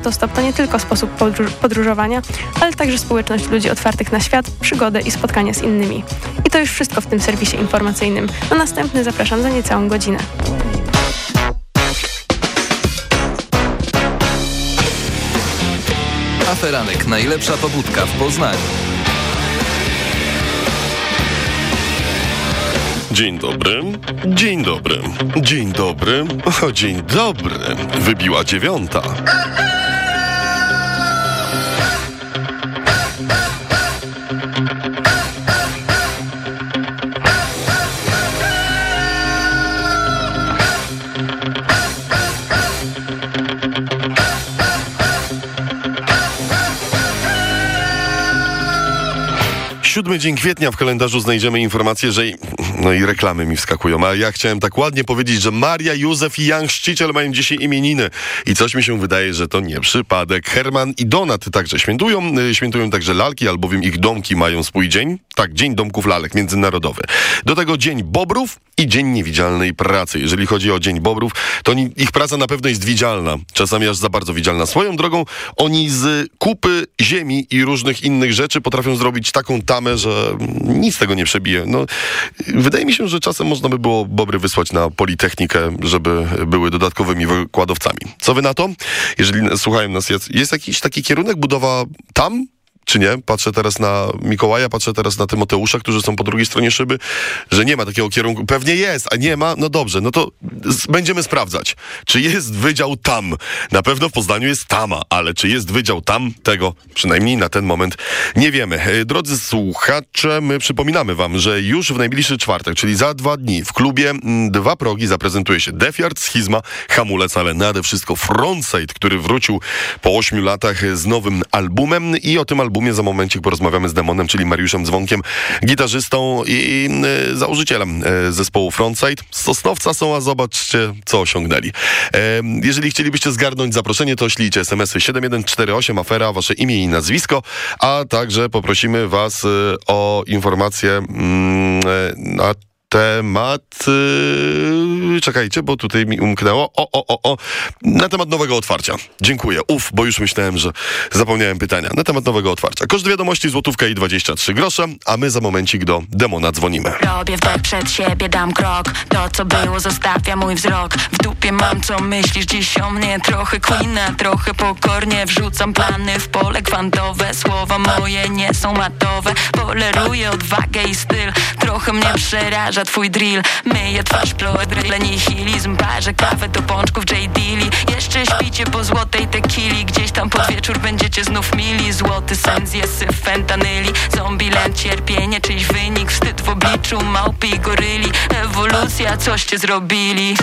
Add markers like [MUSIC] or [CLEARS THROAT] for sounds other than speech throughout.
Autostop to nie tylko sposób podróżowania, ale także społeczność ludzi otwartych na świat, przygodę i spotkania z innymi. I to już wszystko w tym serwisie informacyjnym. Na następny zapraszam za niecałą godzinę. Aferanek. Najlepsza pobudka w Poznaniu. Dzień dobry, dzień dobry, dzień dobry, o dzień dobry. Wybiła dziewiąta. Siódmy dzień kwietnia. W kalendarzu znajdziemy informację, że... No i reklamy mi wskakują, a ja chciałem tak ładnie powiedzieć, że Maria, Józef i Jan Szciciel mają dzisiaj imieniny. I coś mi się wydaje, że to nie przypadek. Herman i Donat także świętują. Y, świętują także lalki, albowiem ich domki mają swój dzień. Tak, Dzień Domków Lalek Międzynarodowy. Do tego Dzień Bobrów i Dzień Niewidzialnej Pracy. Jeżeli chodzi o Dzień Bobrów, to ich praca na pewno jest widzialna. Czasami aż za bardzo widzialna. Swoją drogą oni z kupy ziemi i różnych innych rzeczy potrafią zrobić taką tamę, że nic tego nie przebije. No, wydaje mi się, że czasem można by było Bobry wysłać na Politechnikę, żeby były dodatkowymi wykładowcami. Co wy na to? Jeżeli słuchają nas, jest, jest jakiś taki kierunek budowa tam? Czy nie? Patrzę teraz na Mikołaja, patrzę teraz na Tymoteusza, którzy są po drugiej stronie szyby, że nie ma takiego kierunku. Pewnie jest, a nie ma? No dobrze, no to będziemy sprawdzać. Czy jest wydział tam? Na pewno w Poznaniu jest tama, ale czy jest wydział tam? Tego przynajmniej na ten moment nie wiemy. E, drodzy słuchacze, my przypominamy wam, że już w najbliższy czwartek, czyli za dwa dni w klubie Dwa Progi zaprezentuje się Defiard, Schizma, Hamulec, ale nade wszystko Frontside, który wrócił po ośmiu latach z nowym albumem i o tym albumie albumie. Za momencik porozmawiamy z Demonem, czyli Mariuszem Dzwonkiem, gitarzystą i, y, założycielem y, zespołu Frontside. Z Sosnowca są, a zobaczcie, co osiągnęli. E, jeżeli chcielibyście zgarnąć zaproszenie, to ślijcie smsy 7148, afera, wasze imię i nazwisko, a także poprosimy was y, o informację mm, na temat. Yy, czekajcie, bo tutaj mi umknęło. O, o, o, o. Na temat nowego otwarcia. Dziękuję. Uf, bo już myślałem, że zapomniałem pytania. Na temat nowego otwarcia. Koszt wiadomości złotówka i 23 grosze, a my za momencik do demona dzwonimy. Robię wdech przed siebie, dam krok. To, co było, zostawia mój wzrok. W dupie mam, co myślisz dziś o mnie. Trochę queena, trochę pokornie. Wrzucam plany w pole kwantowe. Słowa moje nie są matowe. Poleruję odwagę i styl. Trochę mnie przeraża powtarza twój drill Myję twarz, plodryle, nihilizm Parzę kawę do pączków J. Dilly. Jeszcze śpicie po złotej tequili. Gdzieś tam pod wieczór będziecie znów mili. Złoty sen z syf fentanyli. Zombieland, cierpienie, czyjś wynik Wstyd w obliczu. Małpy i goryli Ewolucja, coście zrobili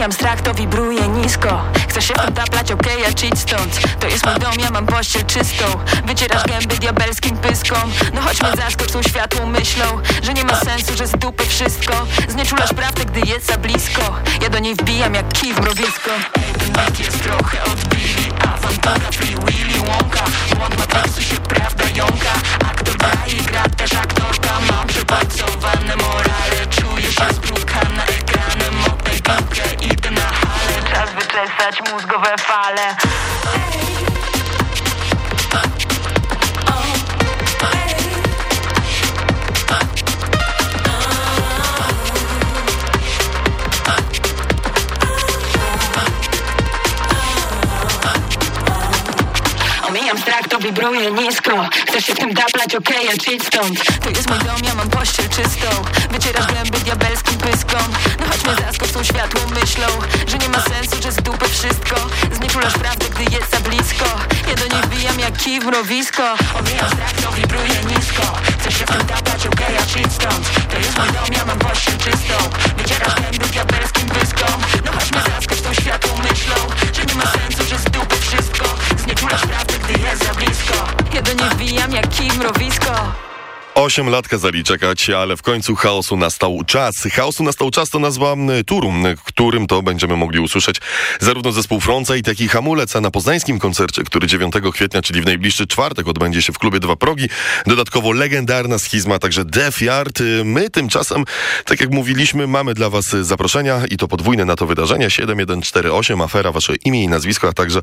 Omijam strach, to wibruje nisko. Chcę się potaplać, okej, okay, ja cheat stąd. To jest mój dom, ja mam pościel czystą. Wycierasz gęby diabelskim pyską. No chodźmy zaskocz tą światłą myślą Że nie ma sensu, że z dupy wszystko. Znieczulasz prawdę, gdy jest za blisko. Ja do niej wbijam jak kij w mrowisko. Ej, jest trochę odbili Awantura, free wibruje nisko Chcesz się w tym daplać, okej, okay, ja stąd. To jest mój dom, ja mam pościel czystą. Wycierasz gęby diabelskim pyską. No chodźmy zaskocz tą światłą myślą Że nie ma sensu, że z dupy wszystko. Znieczulasz prawdę, gdy jest za blisko. Ja do niej wbijam jak kij w mrowisko. Omijam strach, to wibruje nisko. Chcesz się w tym daplać, okej, okay, ja stąd. To jest mój dom, ja mam pościel czystą. Wycierasz gęby diabelskim pyską. No chodźmy zaskocz tą światłą myślą Że nie ma sensu, że z dupy wszystko. Znieczulasz prawdę, gdy jest za blisko Kij w mrowisko Osiem lat kazali czekać, ale w końcu chaosu nastał czas. Chaosu nastał czas to nazwa turu, w którym to będziemy mogli usłyszeć zarówno zespół jak i Hamulec, a na poznańskim koncercie, który 9 kwietnia, czyli w najbliższy czwartek odbędzie się w klubie Dwa Progi. Dodatkowo legendarna schizma, także Def Yard. My tymczasem, tak jak mówiliśmy, mamy dla was zaproszenia i to podwójne na to wydarzenie. 7148, afera, wasze imię i nazwisko, a także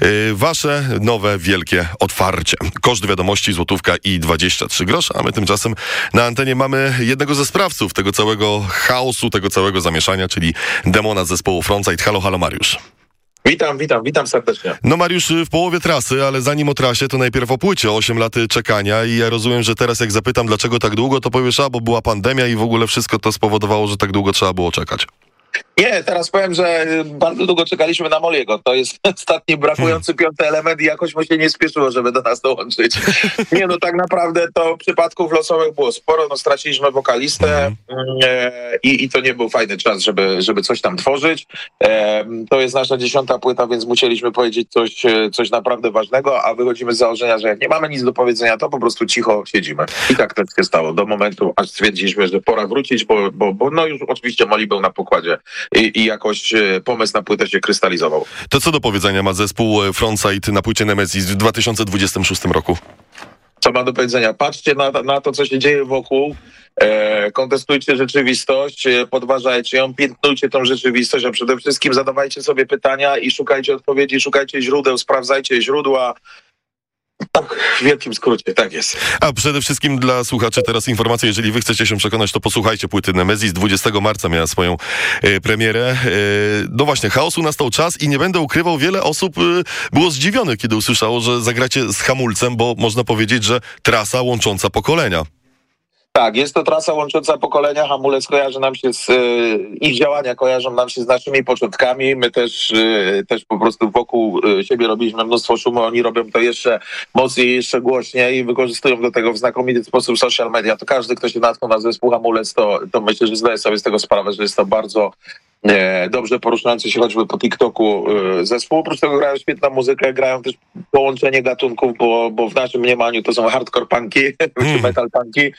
yy, wasze nowe, wielkie otwarcie. Koszt wiadomości złotówka i 23 grosze, a my tymczasem na antenie mamy jednego ze sprawców tego całego chaosu, tego całego zamieszania, czyli demona z zespołu Frontside. Halo, halo Mariusz. Witam, witam, witam serdecznie. No Mariusz, w połowie trasy, ale zanim o trasie, to najpierw o płycie. 8 lat czekania i ja rozumiem, że teraz jak zapytam, dlaczego tak długo, to powiesz, a bo była pandemia i w ogóle wszystko to spowodowało, że tak długo trzeba było czekać. Nie, teraz powiem, że bardzo długo czekaliśmy na Moliego. To jest [LAUGHS] ostatni brakujący piąty element i jakoś mu się nie spieszyło, żeby do nas dołączyć. [LAUGHS] Nie, no tak naprawdę to przypadków losowych było sporo. No straciliśmy wokalistę mm. e, i, i to nie był fajny czas, żeby, żeby coś tam tworzyć. E, to jest nasza dziesiąta płyta, więc musieliśmy powiedzieć coś, e, coś naprawdę ważnego, a wychodzimy z założenia, że jak nie mamy nic do powiedzenia, to po prostu cicho siedzimy. I tak też się stało do momentu, aż stwierdziliśmy, że pora wrócić, bo, bo, bo no już oczywiście Moli był na pokładzie i, i jakoś e, pomysł na płytę się krystalizował. To co do powiedzenia ma zespół e, Frontside na płycie Nemesis w 2026 roku? Co ma do powiedzenia? Patrzcie na, na to, co się dzieje wokół, e, kontestujcie rzeczywistość, e, podważajcie ją, piętnujcie tą rzeczywistość, a przede wszystkim zadawajcie sobie pytania i szukajcie odpowiedzi, szukajcie źródeł, sprawdzajcie źródła, w wielkim skrócie, tak jest. A przede wszystkim dla słuchaczy teraz informacja, jeżeli wy chcecie się przekonać, to posłuchajcie płyty Nemesis. 20 marca miała swoją e, premierę. E, no właśnie, chaosu nastał czas i nie będę ukrywał, wiele osób e, było zdziwionych, kiedy usłyszało, że zagracie z hamulcem, bo można powiedzieć, że trasa łącząca pokolenia. Tak, jest to trasa łącząca pokolenia. Hamulec kojarzy nam się z, ich działania kojarzą nam się z naszymi początkami. My też, też po prostu wokół siebie robiliśmy mnóstwo szumu. Oni robią to jeszcze mocniej, jeszcze głośniej i wykorzystują do tego w znakomity sposób social media. To każdy, kto się natknął na zespół Hamulec, to, to myślę, że zdaje sobie z tego sprawę, że jest to bardzo dobrze poruszający się choćby po TikToku zespół. Oprócz tego grają świetną muzykę, grają też połączenie gatunków, bo, bo w naszym mniemaniu to są hardcore punki, [LAUGHS] mm. metal punki,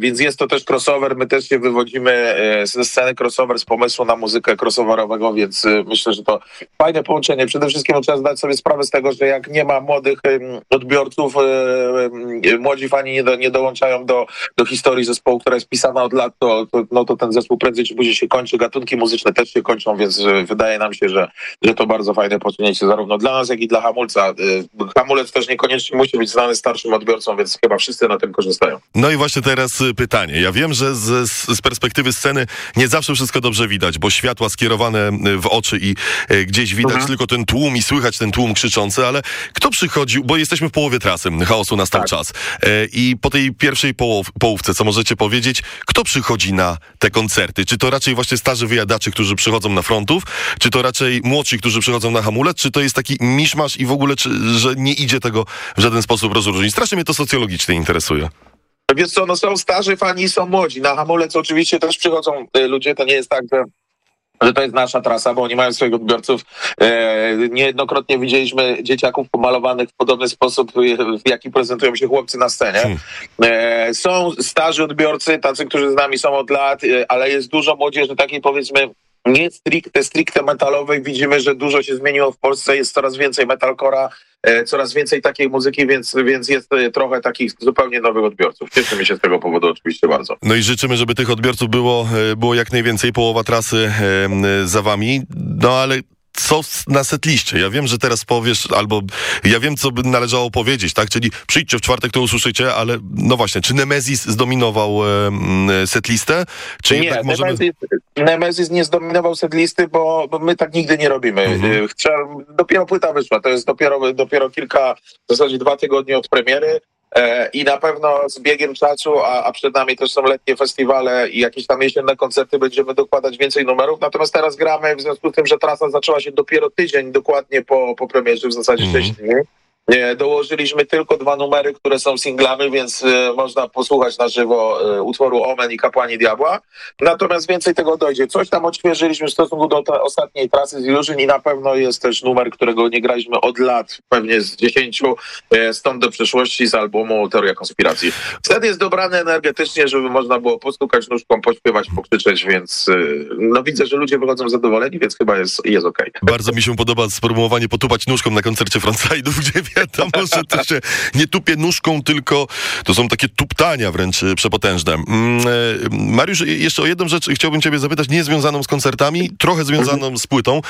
więc jest to też crossover. My też się wywodzimy ze sceny crossover, z pomysłu na muzykę crossoverowego, więc myślę, że to fajne połączenie. Przede wszystkim trzeba zdać sobie sprawę z tego, że jak nie ma młodych odbiorców, młodzi fani nie, do, nie dołączają do, do historii zespołu, która jest pisana od lat, to, to, no to ten zespół prędzej czy później się kończy, gatunki muzyczne też się kończą, więc wydaje nam się, że, że to bardzo fajne posunięcie zarówno dla nas, jak i dla hamulca. Hamulec też niekoniecznie musi być znany starszym odbiorcom, więc chyba wszyscy na tym korzystają. No i właśnie teraz pytanie. Ja wiem, że z, z perspektywy sceny nie zawsze wszystko dobrze widać, bo światła skierowane w oczy i e, gdzieś widać mhm. tylko ten tłum i słychać ten tłum krzyczący, ale kto przychodził, bo jesteśmy w połowie trasy, chaosu nastał tak. czas. E, I po tej pierwszej połow, połówce, co możecie powiedzieć, kto przychodzi na te koncerty? Czy to raczej właśnie starzy wyjadaczy, którzy przychodzą na frontów, czy to raczej młodsi, którzy przychodzą na hamulec, czy to jest taki miszmasz i w ogóle, czy, że nie idzie tego w żaden sposób rozróżnić? Strasznie mnie to socjologicznie interesuje. Wiesz co, no są starzy fani są młodzi. Na hamulec oczywiście też przychodzą y, ludzie, to nie jest tak, że że to jest nasza trasa, bo oni mają swoich odbiorców. E, niejednokrotnie widzieliśmy dzieciaków pomalowanych w podobny sposób, w jaki prezentują się chłopcy na scenie. Hmm. E, są starzy odbiorcy, tacy, którzy z nami są od lat, e, ale jest dużo młodzieży takiej powiedzmy nie stricte, stricte metalowej. Widzimy, że dużo się zmieniło w Polsce, jest coraz więcej metalcora, e, coraz więcej takiej muzyki, więc, więc jest e, trochę takich zupełnie nowych odbiorców. Cieszymy się z tego powodu oczywiście bardzo. No i życzymy, żeby tych odbiorców było, e, było jak najwięcej, połowa trasy za wami. No ale co na setliście. Ja wiem, że teraz powiesz, albo ja wiem, co by należało powiedzieć, tak? Czyli przyjdźcie w czwartek, to usłyszycie, ale no właśnie, czy Nemezis zdominował e, setlistę? Czy nie, jednak możemy... Nemezis, Nemezis nie zdominował setlisty, bo, bo my tak nigdy nie robimy. Mhm. Chcę, dopiero płyta wyszła, to jest dopiero, dopiero kilka, w zasadzie dwa tygodnie od premiery. E, I na pewno z biegiem czasu, a, a, przed nami też są letnie festiwale i jakieś tam jesienne koncerty, będziemy dokładać więcej numerów. Natomiast teraz gramy w związku z tym, że trasa zaczęła się dopiero tydzień dokładnie po, po premierze, w zasadzie mm. 6 dni. Nie, dołożyliśmy tylko dwa numery, które są singlami, więc e, można posłuchać na żywo e, utworu Omen i Kapłani Diabła. Natomiast więcej tego dojdzie. Coś tam odświeżyliśmy w stosunku do ta, ostatniej trasy z Illusion i na pewno jest też numer, którego nie graliśmy od lat, pewnie z dziesięciu, e, stąd do przyszłości z albumu Teoria Konspiracji. Wtedy jest dobrany energetycznie, żeby można było postukać nóżką, pośpiewać, pokrzyczeć, więc e, no widzę, że ludzie wychodzą zadowoleni, więc chyba jest, jest okej. Bardzo mi się podoba sformułowanie potupać nóżką na koncercie frontside'ów, gdzie wiadomo, że to się nie tupie nóżką, tylko to są takie tuptania wręcz e, przepotężne. Mm, e, Mariusz, e, jeszcze o jedną rzecz chciałbym ciebie zapytać, nie związaną z koncertami, trochę związaną z płytą.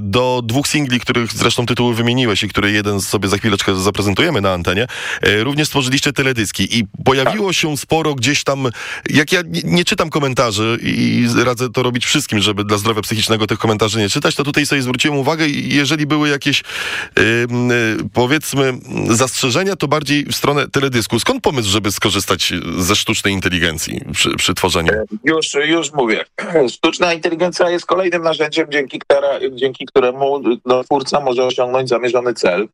Do dwóch singli, których zresztą tytuły wymieniłeś i które jeden sobie za chwileczkę zaprezentujemy na antenie, również stworzyliście teledyski i pojawiło się sporo gdzieś tam, jak ja nie, czytam komentarzy i radzę to robić wszystkim, żeby dla zdrowia psychicznego tych komentarzy nie czytać, to tutaj sobie zwróciłem uwagę i jeżeli były jakieś ym, y, powiedzmy zastrzeżenia, to bardziej w stronę teledysku. Skąd pomysł, żeby skorzystać ze sztucznej inteligencji przy, przy tworzeniu? Już, już mówię. [CLEARS THROAT] Sztuczna inteligencja jest kolejnym narzędziem, dzięki, dzięki któremu no, twórca może osiągnąć zamierzony cel.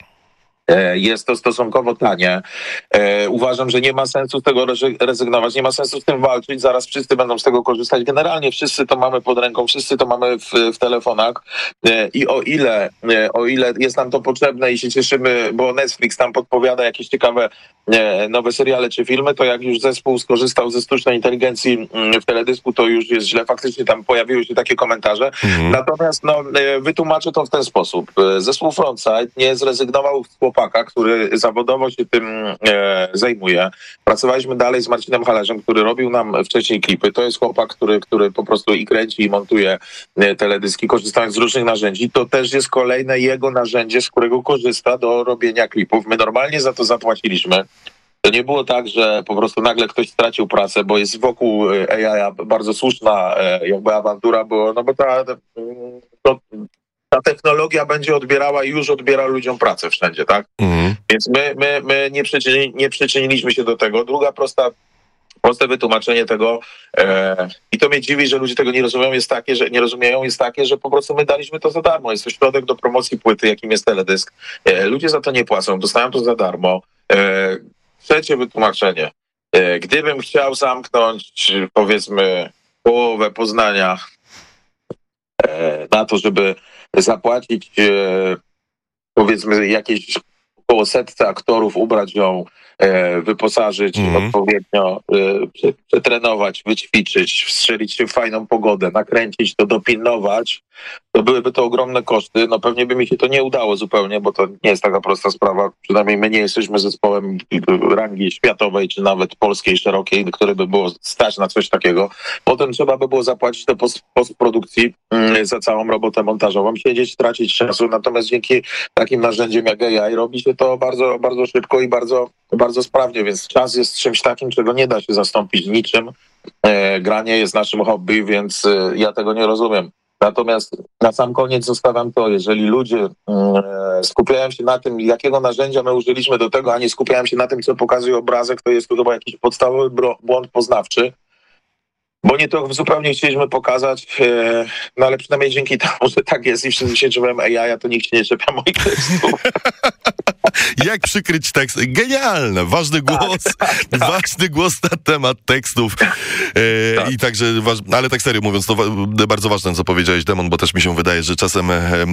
E, Jest to stosunkowo tanie. E, Uważam, że nie ma sensu z tego rezy- rezygnować, nie ma sensu z tym walczyć. Zaraz wszyscy będą z tego korzystać. Generalnie wszyscy to mamy pod ręką, wszyscy to mamy w, w telefonach. E, I o ile, o ile jest nam to potrzebne i się cieszymy, bo Netflix tam podpowiada jakieś ciekawe nowe seriale czy filmy, to jak już zespół skorzystał ze sztucznej inteligencji mm, w teledysku, to już jest źle. Faktycznie tam pojawiły się takie komentarze. Mhm. Natomiast no, wytłumaczę to w ten sposób. Zespół Frontside nie zrezygnował z chłopaka, który zawodowo się tym e, zajmuje. Pracowaliśmy dalej z Marcinem Halerzem, który robił nam wcześniej klipy. To jest chłopak, który, który po prostu i kręci, i montuje e, teledyski, korzystając z różnych narzędzi. To też jest kolejne jego narzędzie, z którego korzysta do robienia klipów. My normalnie za to zapłaciliśmy. To nie było tak, że po prostu nagle ktoś stracił pracę, bo jest wokół e, AI bardzo słuszna e, jakby awantura, bo, no bo ta, to, ta technologia będzie odbierała i już odbiera ludziom pracę wszędzie, tak? Mhm. Więc my, my, my nie, przyczyni, nie przyczyniliśmy się do tego. Druga prosta, proste wytłumaczenie tego, e, i to mnie dziwi, że ludzie tego nie rozumieją, jest takie, że nie rozumieją, jest takie, że po prostu my daliśmy to za darmo. Jest to środek do promocji płyty, jakim jest teledysk. E, ludzie za to nie płacą, dostają to za darmo. E, trzecie wytłumaczenie. E, gdybym chciał zamknąć, powiedzmy, połowę Poznania e, na to, żeby zapłacić e, powiedzmy jakieś około setce aktorów, ubrać ją, e, wyposażyć Mhm. odpowiednio, e, prze- przetrenować, wyćwiczyć, wstrzelić się w fajną pogodę, nakręcić to, dopilnować, to byłyby to ogromne koszty. No pewnie by mi się to nie udało zupełnie, bo to nie jest taka prosta sprawa. Przynajmniej my nie jesteśmy zespołem rangi światowej, czy nawet polskiej, szerokiej, który by było stać na coś takiego. Potem trzeba by było zapłacić do post- postprodukcji mm, za całą robotę montażową, siedzieć, tracić czasu. Natomiast dzięki takim narzędziom jak AI robi się to bardzo, bardzo szybko i bardzo, bardzo sprawnie, więc czas jest czymś takim, czego nie da się zastąpić niczym. E, granie jest naszym hobby, więc e, ja tego nie rozumiem. Natomiast na sam koniec zostawiam to, jeżeli ludzie mm, e, skupiają się na tym, jakiego narzędzia my użyliśmy do tego, a nie skupiają się na tym, co pokazuje obrazek, to jest to chyba jakiś podstawowy błąd poznawczy. Bo nie to zupełnie chcieliśmy pokazać, e, no ale przynajmniej dzięki temu, że tak jest i wszyscy się czułem AI, a to nikt się nie czepia moich tekstów. [LAUGHS] Jak przykryć tekst? Genialne, ważny głos, [LAUGHS] ważny głos na temat tekstów. E, I także, ale tak serio mówiąc, to bardzo ważne, co powiedziałeś, Demon, bo też mi się wydaje, że czasem e, e,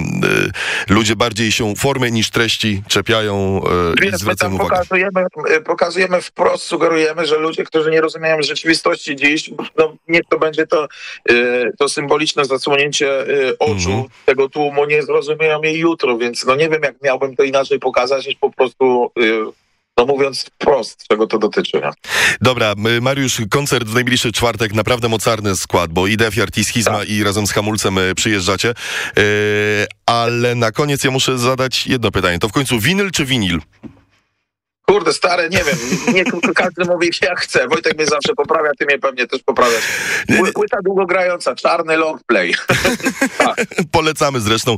ludzie bardziej się formy niż treści czepiają e, i Więc my zwracają tam uwagę. pokazujemy, y, pokazujemy wprost, sugerujemy, że ludzie, którzy nie rozumieją rzeczywistości dziś, no niech to będzie to, y, to symboliczne zasłonięcie y, oczu Mhm. tego tłumu, nie zrozumieją jej jutro, więc no nie wiem, jak miałbym to inaczej pokazać, po prostu, y, no mówiąc wprost, czego to dotyczy. Nie? Dobra, Mariusz, koncert w najbliższy czwartek, naprawdę mocarny skład, bo i Def, i Artis, Schizma Tak. i razem z Hamulcem e, przyjeżdżacie. E, ale na koniec ja muszę zadać jedno pytanie. To w końcu winyl czy winil? Kurde, stare, nie wiem, nie każdy mówi jak chce. Wojtek mnie zawsze poprawia, ty mnie pewnie też poprawiasz. Pły- Płyta długogrająca, czarny long play. [LAUGHS] tak. Polecamy zresztą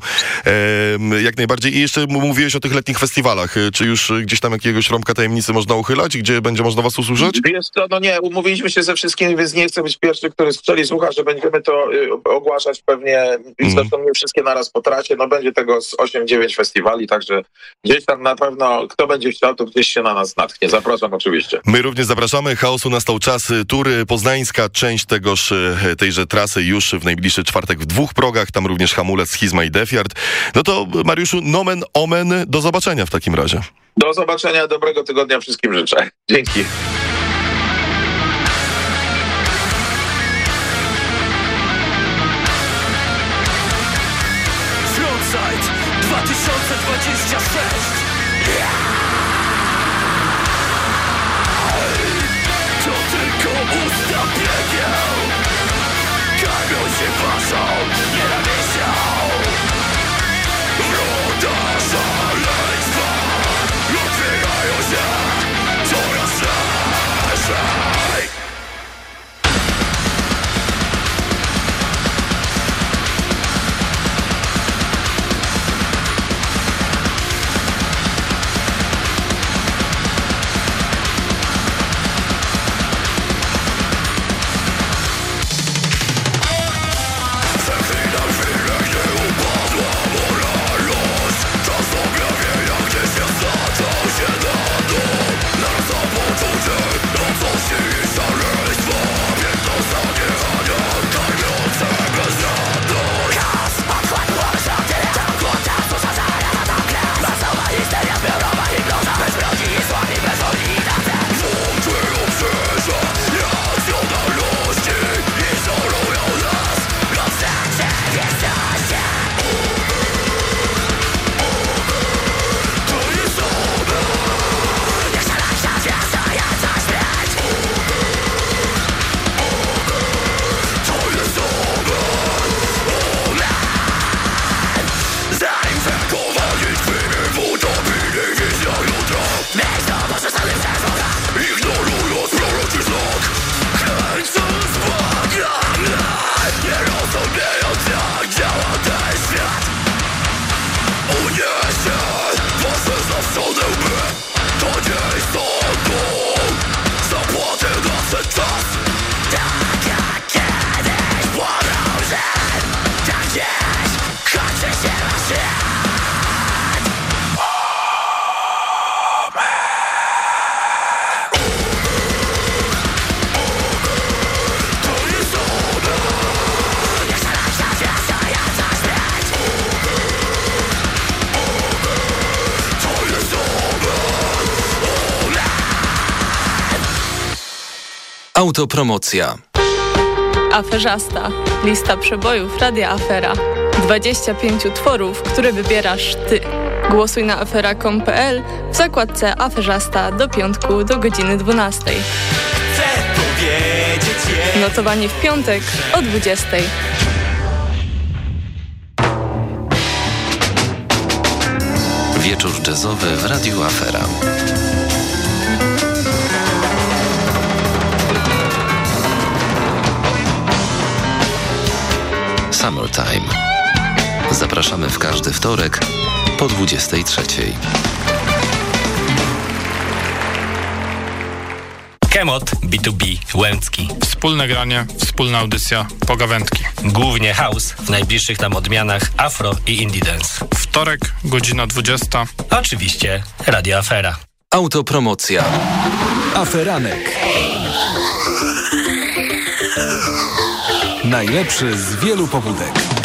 jak najbardziej. I jeszcze mówiłeś o tych letnich festiwalach. Czy już gdzieś tam jakiegoś rąbka tajemnicy można uchylać? Gdzie będzie można was usłyszeć? Wiesz co, no nie, umówiliśmy się ze wszystkimi, więc nie chcę być pierwszy, który strzeli słucha, że będziemy to y, ogłaszać pewnie, i zresztą nie wszystkie naraz po tracie, no będzie tego z 8-9 festiwali, także gdzieś tam na pewno, kto będzie chciał, to gdzieś się na nas natknie. Zapraszam oczywiście. My również zapraszamy. Chaosu nastał czas. E, Tury poznańska, część tegoż, e, tejże trasy już w najbliższy czwartek w dwóch progach. Tam również hamulec, schizma i defiard. No to Mariuszu, nomen omen, do zobaczenia w takim razie. Do zobaczenia, dobrego tygodnia wszystkim życzę. Dzięki. Frontside 2026 Autopromocja. Aferzasta. Lista przebojów Radia Afera. 25 utworów, które wybierasz ty. Głosuj na afera.com.pl w zakładce Aferzasta do piątku do godziny 12. Chcę powiedzieć jej Notowanie w piątek o 20. Wieczór jazzowy w Radiu Afera. Summertime. Zapraszamy w każdy wtorek po 23. Kemot B2B Łęcki. Wspólne granie, wspólna audycja, pogawędki. Głównie house, w najbliższych nam odmianach afro i indie dance. Wtorek, godzina 20. Oczywiście Radio Afera. Autopromocja. Aferanek. Najlepszy z wielu pobudek.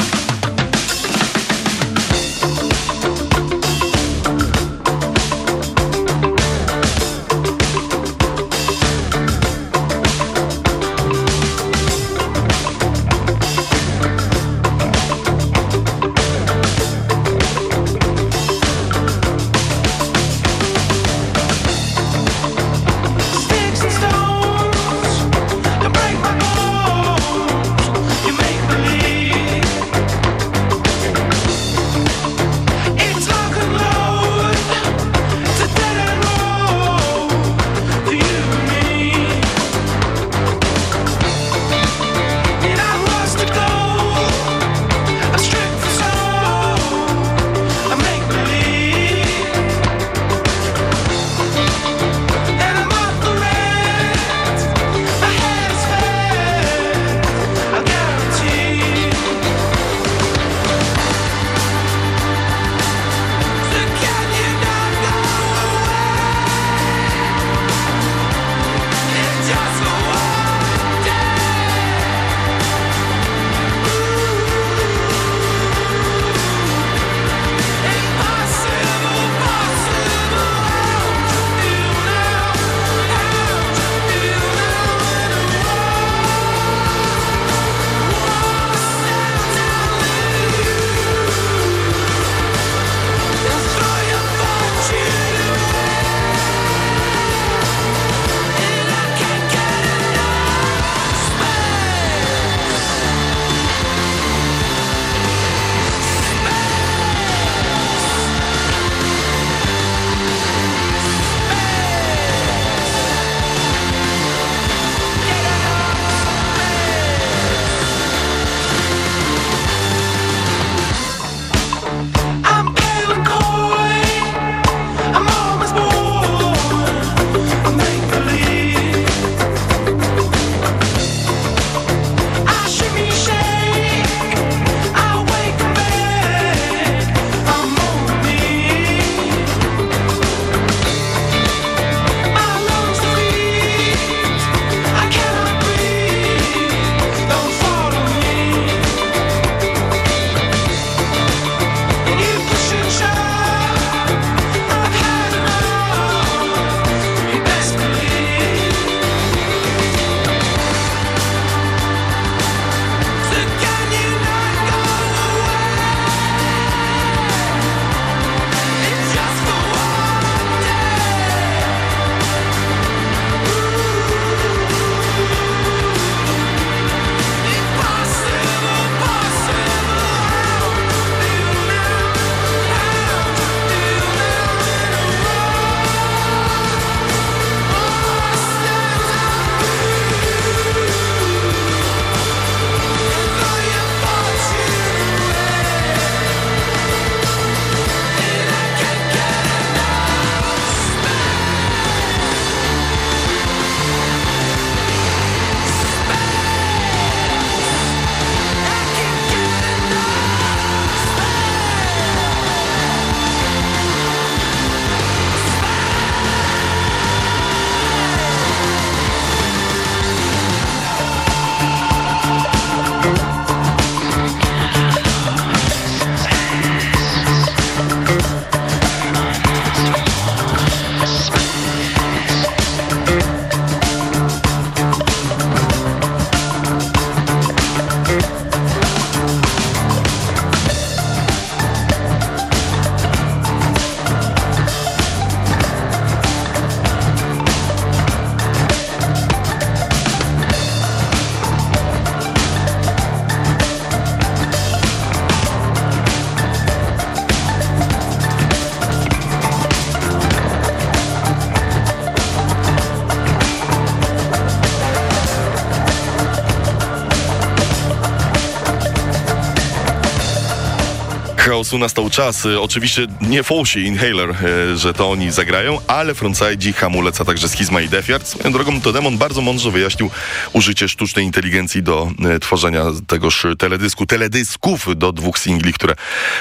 Chaosu nastał czas. E, Oczywiście nie Fauci Inhaler, e, że to oni zagrają, ale Frontside, Hamulec, a także Schizma i Defiard. Swoją drogą to Demon bardzo mądrze wyjaśnił użycie sztucznej inteligencji do e, tworzenia tegoż teledysku, teledysków do dwóch singli, które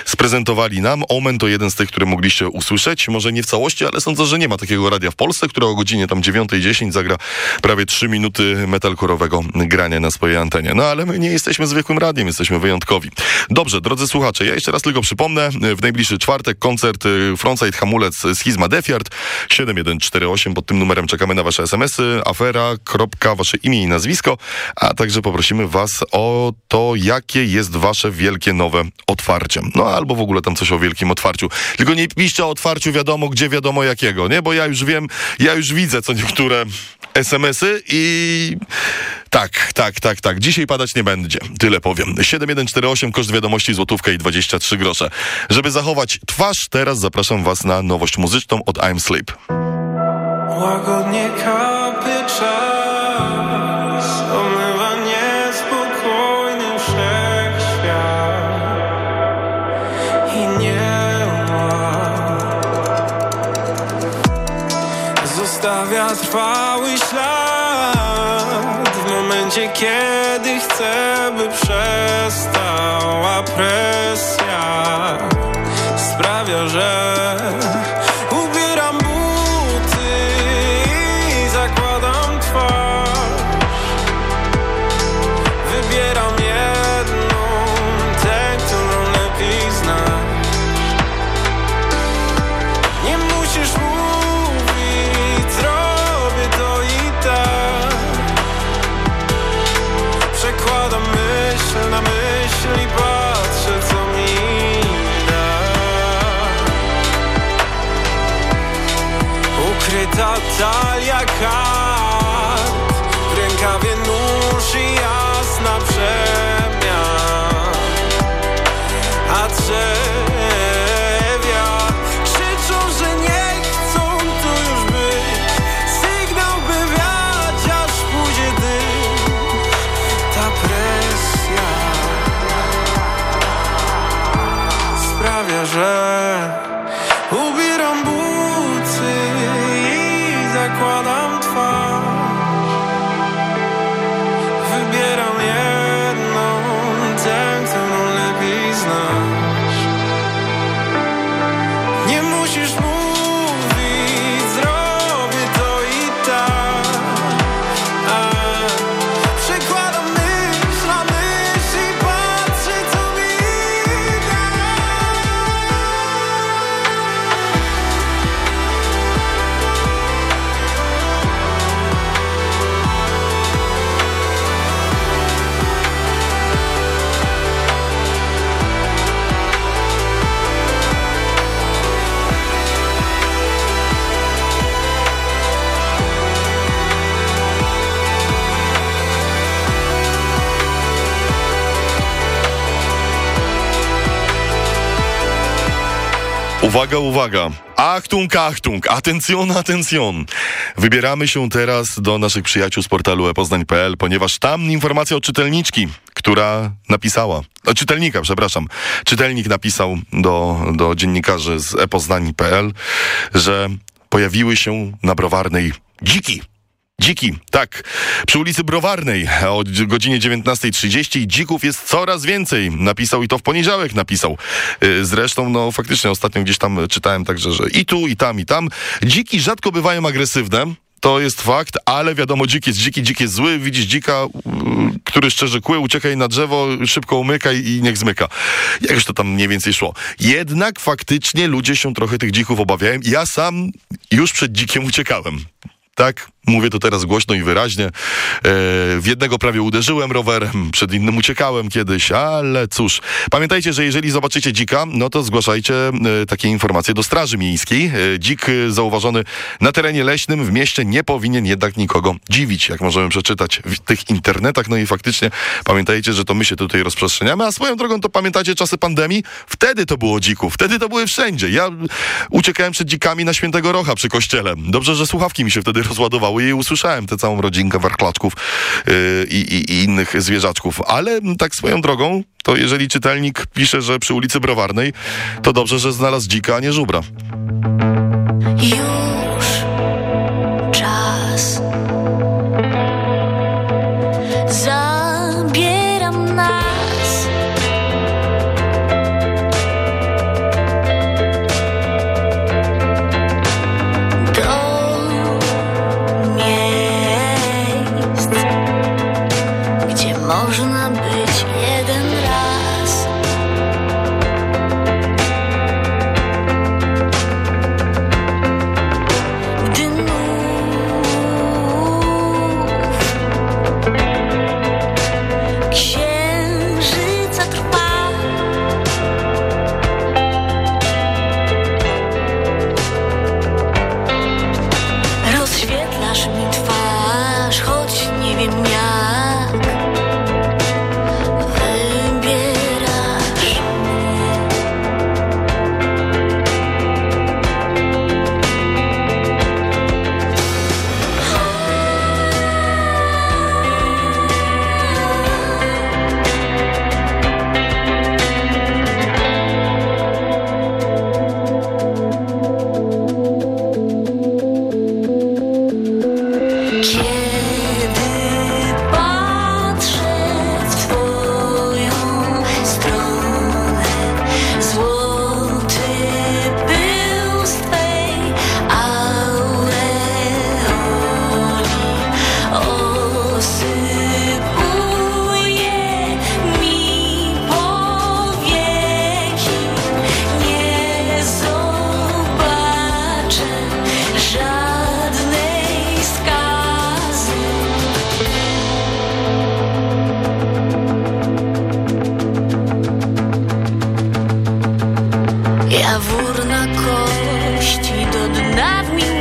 sprezentowali nam. Omen to jeden z tych, które mogliście usłyszeć. Może nie w całości, ale sądzę, że nie ma takiego radia w Polsce, które o godzinie tam 9.10 zagra prawie 3 minuty metalkorowego grania na swojej antenie. No ale my nie jesteśmy zwykłym radiem, jesteśmy wyjątkowi. Dobrze, drodzy słuchacze, ja jeszcze raz tylko przypomnę, w najbliższy czwartek koncert y, Frontside Hamulec Schizma Defiard 7148, pod tym numerem czekamy na wasze smsy, afera, kropka, wasze imię i nazwisko, a także poprosimy was o to, jakie jest wasze wielkie nowe otwarcie. No albo w ogóle tam coś o wielkim otwarciu. Tylko nie piszcie o otwarciu wiadomo gdzie, wiadomo jakiego, nie? Bo ja już wiem, ja już widzę co niektóre SMS-y i tak, tak, tak, tak. Dzisiaj padać nie będzie. Tyle powiem. 7148, koszt wiadomości złotówka i 23 grosze. Żeby zachować twarz, teraz zapraszam was na nowość muzyczną od I'm Sleep. Łagodnie kapie czas, omywa niespokojny wszechświat i nie ma. Zostawia trwały ślad w momencie, kiedy chcę, by przestała presja. Sprawia, że Uwaga, uwaga. Achtung, achtung, atencjon, atencjon. Wybieramy się teraz do naszych przyjaciół z portalu epoznań.pl, ponieważ tam informacja od czytelniczki, która napisała, no, czytelnika, przepraszam, czytelnik napisał do, do dziennikarzy z epoznań.pl, że pojawiły się na Browarnej dziki. Dziki, tak. Przy ulicy Browarnej o godzinie 19.30 dzików jest coraz więcej. Napisał i to w poniedziałek napisał. Yy, Zresztą, no faktycznie ostatnio gdzieś tam czytałem także, że i tu, i tam, i tam. Dziki rzadko bywają agresywne. To jest fakt, ale wiadomo, dzik jest dziki, dzik jest zły. Widzisz dzika, który szczerze kły, uciekaj na drzewo, szybko umykaj i niech zmyka. Jakż to tam mniej więcej szło. Jednak faktycznie ludzie się trochę tych dzików obawiają. Ja sam już przed dzikiem uciekałem. Tak, mówię to teraz głośno i wyraźnie. E, w jednego prawie uderzyłem rowerem, przed innym uciekałem kiedyś, ale cóż. Pamiętajcie, że jeżeli zobaczycie dzika, no to zgłaszajcie e, takie informacje do Straży Miejskiej. E, dzik e, zauważony na terenie leśnym w mieście nie powinien jednak nikogo dziwić, jak możemy przeczytać w tych internetach. No i faktycznie pamiętajcie, że to my się tutaj rozprzestrzeniamy, a swoją drogą to pamiętacie czasy pandemii? Wtedy to było dzików, wtedy to były wszędzie. Ja uciekałem przed dzikami na Świętego Rocha przy kościele. Dobrze, że słuchawki mi się wtedy rozładowały spodobały i usłyszałem tę całą rodzinkę warchlaczków yy, i, i, i innych zwierzaczków. Ale tak swoją drogą, to jeżeli czytelnik pisze, że przy ulicy Browarnej, to dobrze, że znalazł dzika, a nie żubra. Już czas Jawór na kości do dna w miłości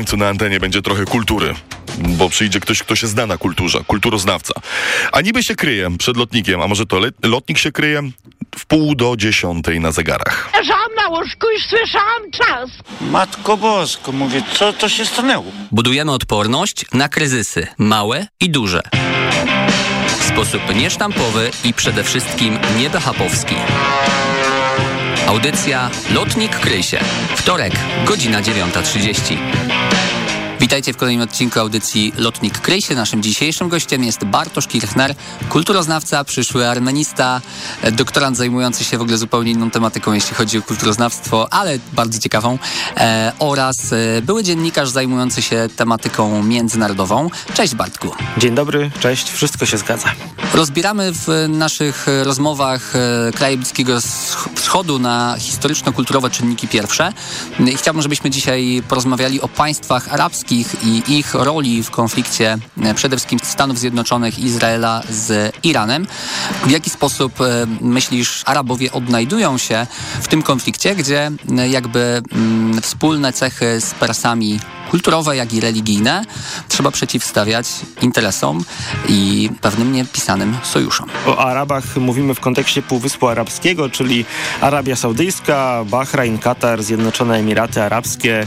końcu na antenie będzie trochę kultury. Bo przyjdzie ktoś, kto się zna na kulturze, kulturoznawca. A niby się kryje przed lotnikiem, a może to le- lotnik się kryje w pół do dziesiątej na zegarach. Leżałam na łóżku i słyszałam czas. Matko Bosko, mówię, co to się stanęło? Budujemy odporność na kryzysy, małe i duże. W sposób niesztampowy i przede wszystkim niebehapowski. Audycja Lotnik kryj się. Wtorek, godzina 9.30. Witajcie w kolejnym odcinku audycji Lotnik Kryj się. Naszym dzisiejszym gościem jest Bartosz Kirchner, kulturoznawca, przyszły armenista, e, doktorant zajmujący się w ogóle zupełnie inną tematyką, jeśli chodzi o kulturoznawstwo, ale bardzo ciekawą, e, oraz e, były dziennikarz zajmujący się tematyką międzynarodową. Cześć Bartku. Dzień dobry, cześć, wszystko się zgadza. Rozbieramy w naszych e, rozmowach e, kraje Bliskiego Sch- Wschodu na historyczno-kulturowe czynniki pierwsze. I Chciałbym, żebyśmy dzisiaj porozmawiali o państwach arabskich i ich roli w konflikcie e, przede wszystkim Stanów Zjednoczonych Izraela z Iranem. W jaki sposób e, myślisz Arabowie odnajdują się w tym konflikcie, gdzie e, jakby mm, wspólne cechy z Persami kulturowe, jak i religijne trzeba przeciwstawiać interesom i pewnym niepisanym sojuszom. O Arabach mówimy w kontekście Półwyspu Arabskiego, czyli Arabia Saudyjska, Bahrain, Katar, Zjednoczone Emiraty Arabskie,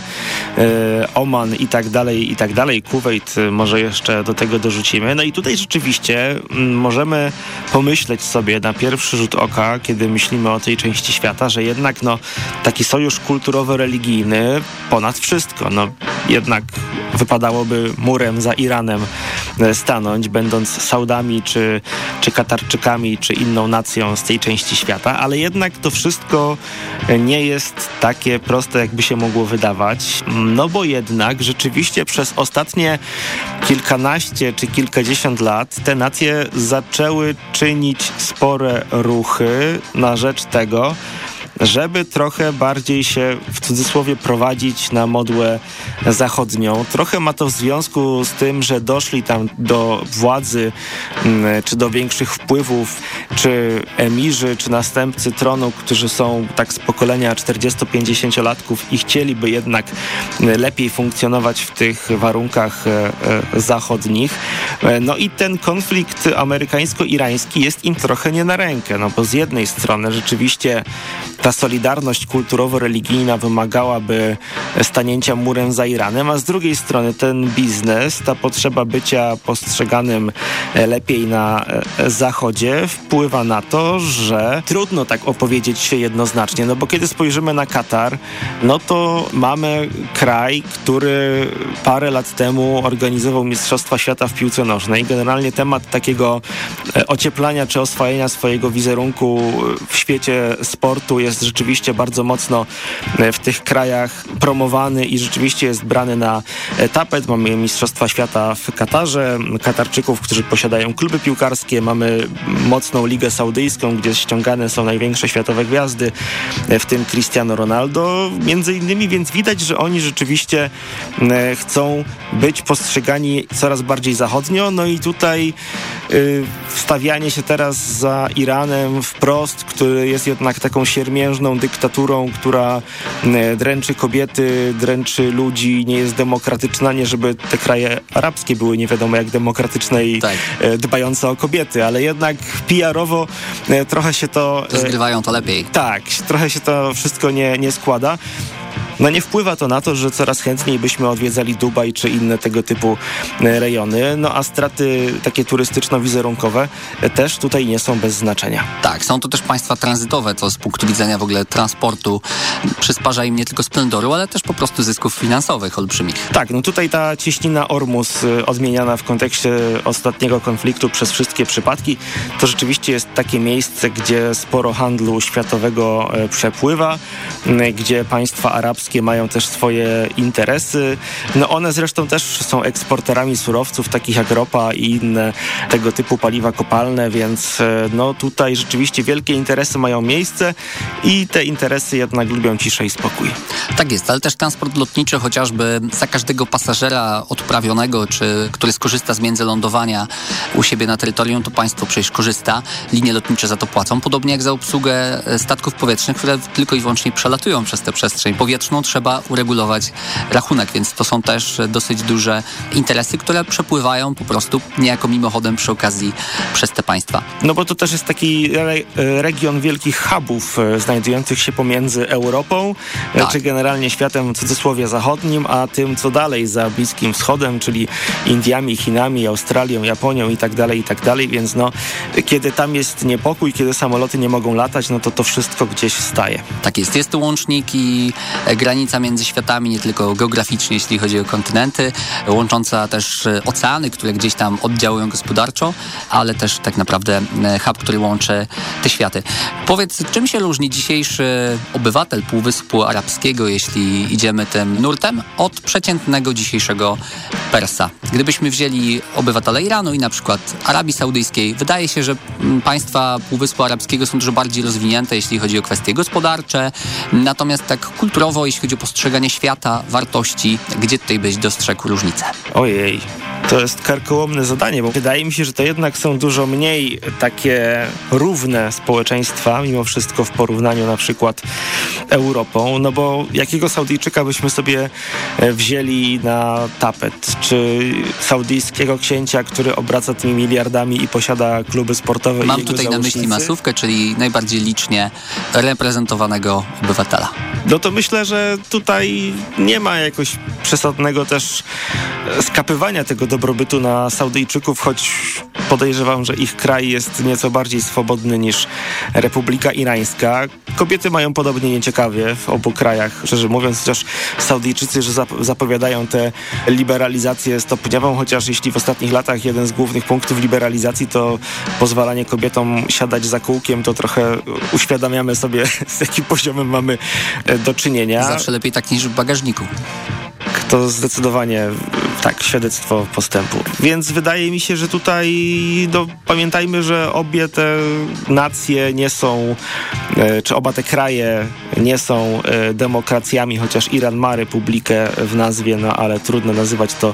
e, Oman i tak dalej, i tak dalej. Kuwait e, może jeszcze do tego dorzucimy. No i tutaj rzeczywiście m, możemy pomyśleć sobie na pierwszy rzut oka, kiedy myślimy o tej części świata, że jednak no, taki sojusz kulturowo-religijny ponad wszystko. No, jednak wypadałoby murem za Iranem e, stanąć, będąc Saudami, czy, czy Katarczykami, czy inną nacją z tej części świata, ale jednak to wszystko nie jest takie proste, jakby się mogło wydawać, no bo jednak rzeczywiście przez ostatnie kilkanaście czy kilkadziesiąt lat te nacje zaczęły czynić spore ruchy na rzecz tego, żeby trochę bardziej się w cudzysłowie prowadzić na modłę zachodnią. Trochę ma to w związku z tym, że doszli tam do władzy, mm, czy do większych wpływów, czy emirzy, czy następcy tronu, którzy są tak z pokolenia 40-50-latków i chcieliby jednak lepiej funkcjonować w tych warunkach e, e, zachodnich. E, no i ten konflikt amerykańsko-irański jest im trochę nie na rękę, no bo z jednej strony rzeczywiście ta solidarność kulturowo-religijna wymagałaby stanięcia murem za Iranem, a z drugiej strony ten biznes, ta potrzeba bycia postrzeganym lepiej na zachodzie wpływa na to, że trudno tak opowiedzieć się jednoznacznie, no bo kiedy spojrzymy na Katar, no to mamy kraj, który parę lat temu organizował Mistrzostwa Świata w piłce nożnej. Generalnie temat takiego ocieplania czy oswajania swojego wizerunku w świecie sportu jest rzeczywiście bardzo mocno w tych krajach promowany i rzeczywiście jest brany na tapet. Mamy Mistrzostwa Świata w Katarze, Katarczyków, którzy posiadają kluby piłkarskie, mamy mocną Ligę Saudyjską, gdzie ściągane są największe światowe gwiazdy, w tym Cristiano Ronaldo. Między innymi, więc widać, że oni rzeczywiście chcą być postrzegani coraz bardziej zachodnio, no i tutaj wstawianie się teraz za Iranem wprost, który jest jednak taką siermiężną dyktaturą, która dręczy kobiety, dręczy ludzi, nie jest demokratyczna, nie żeby te kraje arabskie były nie wiadomo jak demokratyczne i tak. dbające o kobiety, ale jednak PR-owo trochę się to... Zgrywają to lepiej. Tak, trochę się to wszystko nie, nie składa. No nie wpływa to na to, że coraz chętniej byśmy odwiedzali Dubaj czy inne tego typu rejony, no a straty takie turystyczno-wizerunkowe też tutaj nie są bez znaczenia. Tak, są to też państwa tranzytowe, co z punktu widzenia w ogóle transportu przysparza im nie tylko splendoru, ale też po prostu zysków finansowych olbrzymich. Tak, no tutaj ta cieśnina Ormus odmieniana w kontekście ostatniego konfliktu przez wszystkie przypadki, to rzeczywiście jest takie miejsce, gdzie sporo handlu światowego przepływa, gdzie państwa arabskie mają też swoje interesy. No one zresztą też są eksporterami surowców, takich jak ropa i inne tego typu paliwa kopalne, więc no tutaj rzeczywiście wielkie interesy mają miejsce i te interesy jednak lubią ciszę i spokój. Tak jest, ale też transport lotniczy chociażby za każdego pasażera odprawionego, czy który skorzysta z międzylądowania u siebie na terytorium, to państwo przecież korzysta, linie lotnicze za to płacą, podobnie jak za obsługę statków powietrznych, które tylko i wyłącznie przelatują przez tę przestrzeń powietrzną, trzeba uregulować rachunek, więc to są też dosyć duże interesy, które przepływają po prostu niejako mimochodem przy okazji przez te państwa. No bo to też jest taki re region wielkich hubów e, znajdujących się pomiędzy Europą, tak. czy generalnie światem w cudzysłowie zachodnim, a tym co dalej za Bliskim Wschodem, czyli Indiami, Chinami, Australią, Japonią i tak dalej, i tak dalej, więc no kiedy tam jest niepokój, kiedy samoloty nie mogą latać, no to to wszystko gdzieś staje. Tak jest, jest to łącznik i granica między światami, nie tylko geograficznie, jeśli chodzi o kontynenty, łącząca też oceany, które gdzieś tam oddziałują gospodarczo, ale też tak naprawdę hub, który łączy te światy. Powiedz, czym się różni dzisiejszy obywatel Półwyspu Arabskiego, jeśli idziemy tym nurtem, od przeciętnego dzisiejszego Persa? Gdybyśmy wzięli obywatela Iranu i na przykład Arabii Saudyjskiej, wydaje się, że państwa Półwyspu Arabskiego są dużo bardziej rozwinięte, jeśli chodzi o kwestie gospodarcze, natomiast tak kulturowo, jeśli chodzi o postrzeganie świata, wartości, gdzie tutaj byś dostrzegł różnicę? Ojej, To jest karkołomne zadanie, bo wydaje mi się, że to jednak są dużo mniej takie równe społeczeństwa, mimo wszystko w porównaniu na przykład Europą, no bo jakiego Saudyjczyka byśmy sobie e, wzięli na tapet? Czy saudyjskiego księcia, który obraca tymi miliardami i posiada kluby sportowe Mam tutaj na myśli masówkę, czyli najbardziej licznie reprezentowanego obywatela. No to myślę, że tutaj nie ma jakoś przesadnego też skapywania tego dobrobytu na Saudyjczyków, choć podejrzewam, że ich kraj jest nieco bardziej swobodny niż Republika Irańska. Kobiety mają podobnie nieciekawie w obu krajach, szczerze mówiąc, chociaż Saudyjczycy że zap- zapowiadają tę liberalizację stopniową, chociaż jeśli w ostatnich latach jeden z głównych punktów liberalizacji to pozwalanie kobietom siadać za kółkiem, to trochę uświadamiamy sobie, [LAUGHS] z jakim poziomem mamy e, do czynienia. Zawsze lepiej tak niż w bagażniku. To zdecydowanie tak, świadectwo postępu. Więc wydaje mi się, że tutaj no, pamiętajmy, że obie te nacje nie są, e, czy oba te kraje nie są e, demokracjami, chociaż Iran ma republikę w nazwie, no ale trudno nazywać to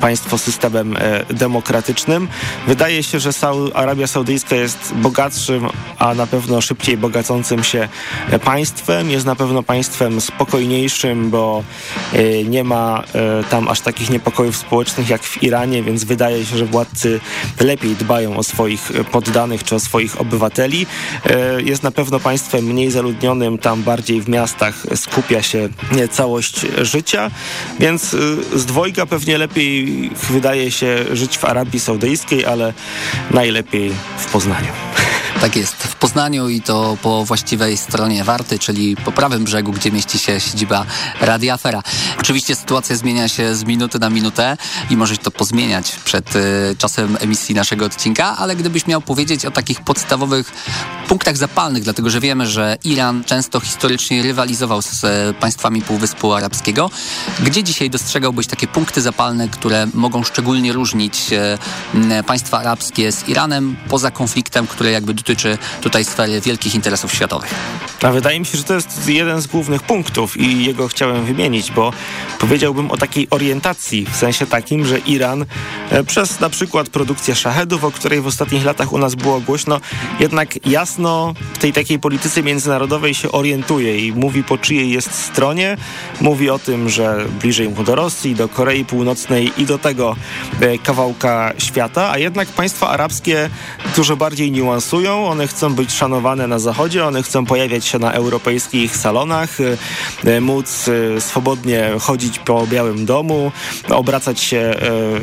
państwo systemem e, demokratycznym. Wydaje się, że Arabia Saudyjska jest bogatszym, a na pewno szybciej bogacącym się państwem. Jest na pewno państwem spokojniejszym, bo nie ma tam aż takich niepokojów społecznych jak w Iranie, więc wydaje się, że władcy lepiej dbają o swoich poddanych czy o swoich obywateli. E, Jest na pewno państwem mniej zaludnionym, tam bardziej w miastach skupia się całość życia, więc e, z dwojga pewnie lepiej wydaje się żyć w Arabii Saudyjskiej, ale najlepiej w Poznaniu. Tak jest, Poznaniu i to po właściwej stronie Warty, czyli po prawym brzegu, gdzie mieści się siedziba Radia Afera. Oczywiście sytuacja zmienia się z minuty na minutę i może się to pozmieniać przed y, czasem emisji naszego odcinka, ale gdybyś miał powiedzieć o takich podstawowych punktach zapalnych, dlatego że wiemy, że Iran często historycznie rywalizował z e, państwami Półwyspu Arabskiego, gdzie dzisiaj dostrzegałbyś takie punkty zapalne, które mogą szczególnie różnić e, państwa arabskie z Iranem poza konfliktem, który jakby dotyczy tutaj sfery wielkich interesów światowych? A wydaje mi się, że to jest jeden z głównych punktów i jego chciałem wymienić, bo powiedziałbym o takiej orientacji, w sensie takim, że Iran e, przez na przykład produkcję szachedów, o której w ostatnich latach u nas było głośno, jednak jasno w tej takiej polityce międzynarodowej się orientuje i mówi po czyjej jest stronie, mówi o tym, że bliżej mu do Rosji, do Korei Północnej i do tego e, kawałka świata, a jednak państwa arabskie dużo bardziej niuansują, one chcą być szanowane na zachodzie, one chcą pojawiać się na europejskich salonach, e, móc e, swobodnie chodzić po Białym Domu, obracać się e,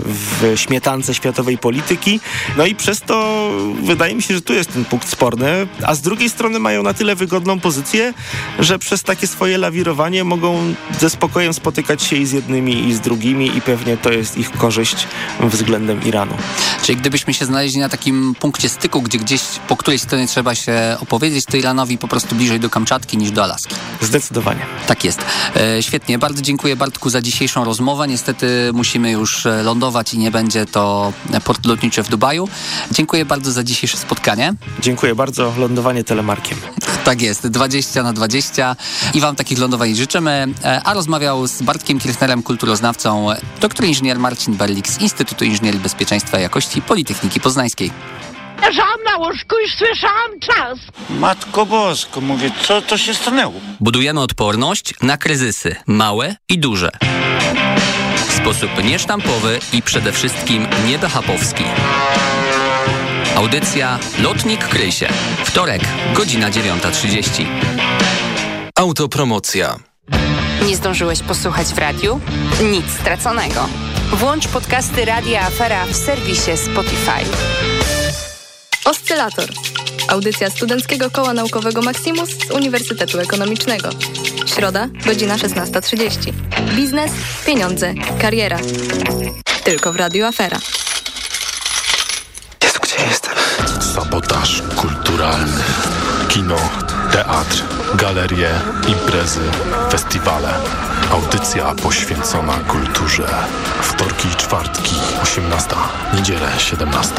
w śmietance światowej polityki. No i przez to wydaje mi się, że tu jest ten punkt sporny, a z drugiej strony mają na tyle wygodną pozycję, że przez takie swoje lawirowanie mogą ze spokojem spotykać się i z jednymi i z drugimi i pewnie to jest ich korzyść względem Iranu. Czyli gdybyśmy się znaleźli na takim punkcie styku, gdzie gdzieś po której stronie trzeba się opowiedzieć, to po prostu bliżej do Kamczatki niż do Alaski. Zdecydowanie. Tak jest. E, świetnie. Bardzo dziękuję Bartku za dzisiejszą rozmowę. Niestety musimy już e, lądować i nie będzie to port lotniczy w Dubaju. Dziękuję bardzo za dzisiejsze spotkanie. Dziękuję bardzo. Lądowanie telemarkiem. Tak jest, 20 na 20 i Wam takich lądowań życzymy. E, A rozmawiał z Bartkiem Kirchnerem, kulturoznawcą, doktor inżynier Marcin Berlik z Instytutu Inżynierii Bezpieczeństwa i Jakości Politechniki Poznańskiej. Leżałam na łóżku i słyszałam czas. Matko Bosko, mówię, co to się stanęło? Budujemy odporność na kryzysy, małe i duże. W sposób niesztampowy i przede wszystkim niebehapowski. Audycja Lotnik Krysie. Wtorek, godzina 9.30. Autopromocja. Nie zdążyłeś posłuchać w radiu? Nic straconego. Włącz podcasty Radia Afera w serwisie Spotify. Oscylator. Audycja Studenckiego Koła Naukowego Maximus z Uniwersytetu Ekonomicznego. Środa, godzina 16.30. Biznes, pieniądze, kariera. Tylko w Radiu Afera. Jezu, gdzie jestem? Sabotaż kulturalny. Kino, teatr, galerie, imprezy, festiwale. Audycja poświęcona kulturze. Wtorki i czwartki, 18. Niedzielę, 17.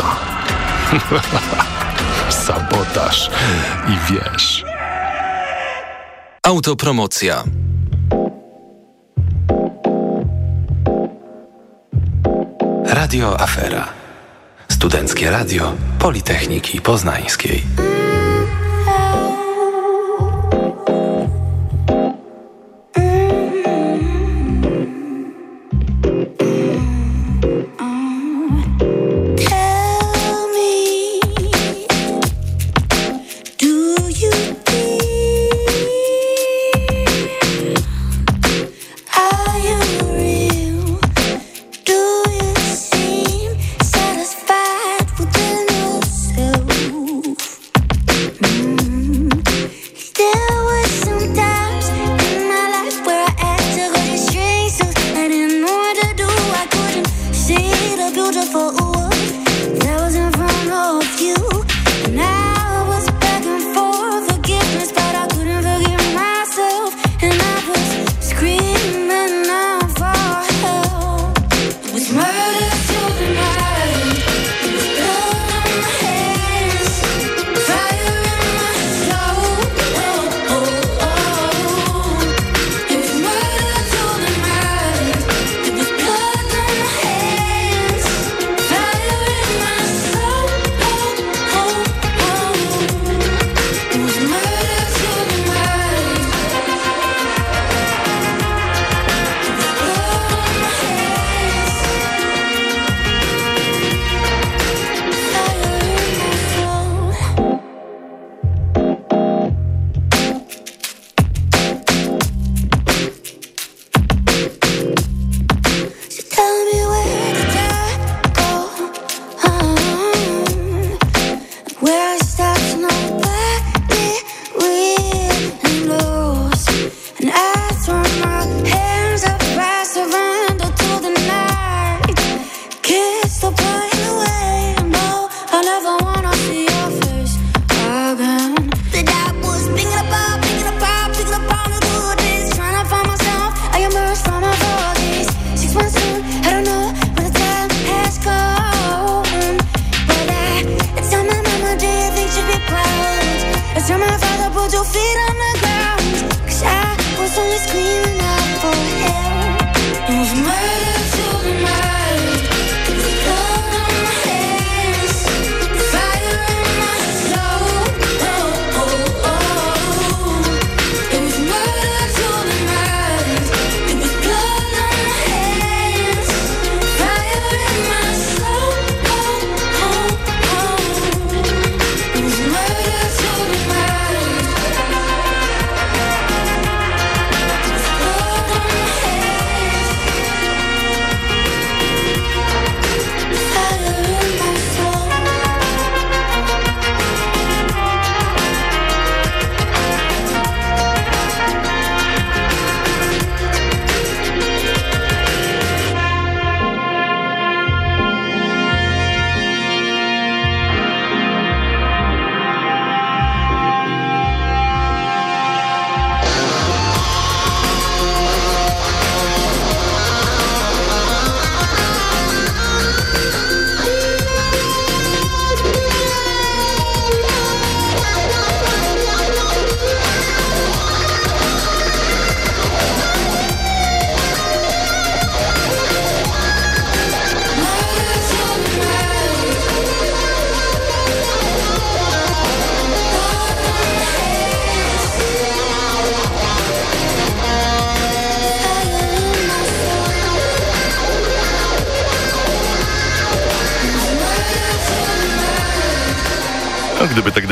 [LAUGHS] Sabotaż i wiesz. Autopromocja. Radio Radio Afera. Studenckie Radio Politechniki Poznańskiej.